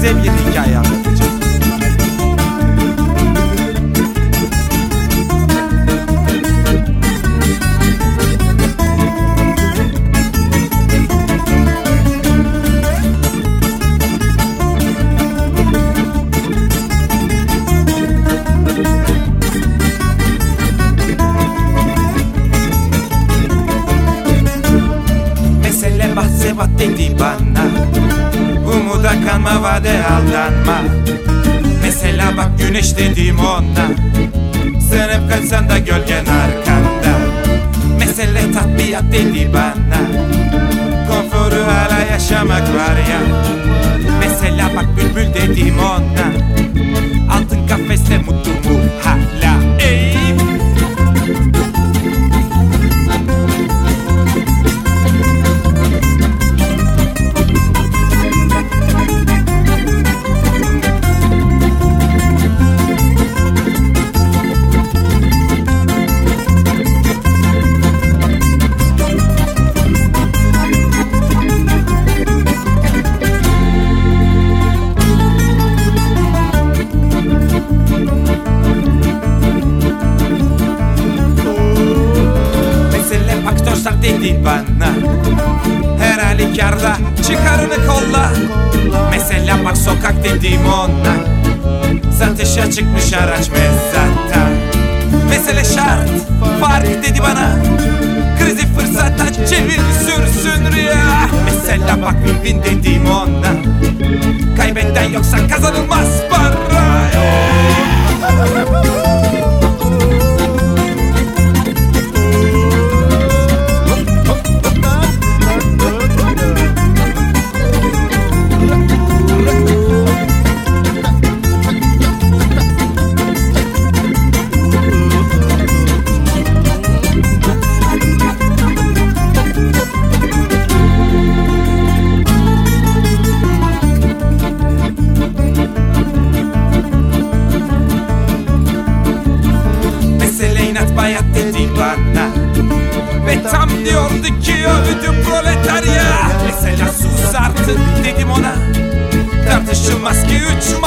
size bir hikaye anlatacağım. Mesele bana Umuda kanma vade aldanma. Mesela bak güneş dedim ona Sen hep kaçsan da gölgen arkanda. Mesele tatbiat dedi bana. Konforu hala yaşamak var ya. Mesela bak bülbül dedim Mesele faktörsak dedi bana. Her halükarda çıkarını kolla. Mesela bak sokak dediğim ona. Satışa çıkmış araç mezzatta Mesele şart fark dedi bana. Krizi fırsata çevir sürsün rüya. Mesela bak bin bin dediğim ona. Kaybetten yoksa kazanılmaz para Bayat dedi bana Ve tam diyordu ki övdü proletarya. Mesela sus artık dedim ona. Tartışılmaz ki üç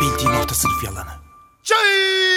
bildiğin ortasını fiyalanı. Çay!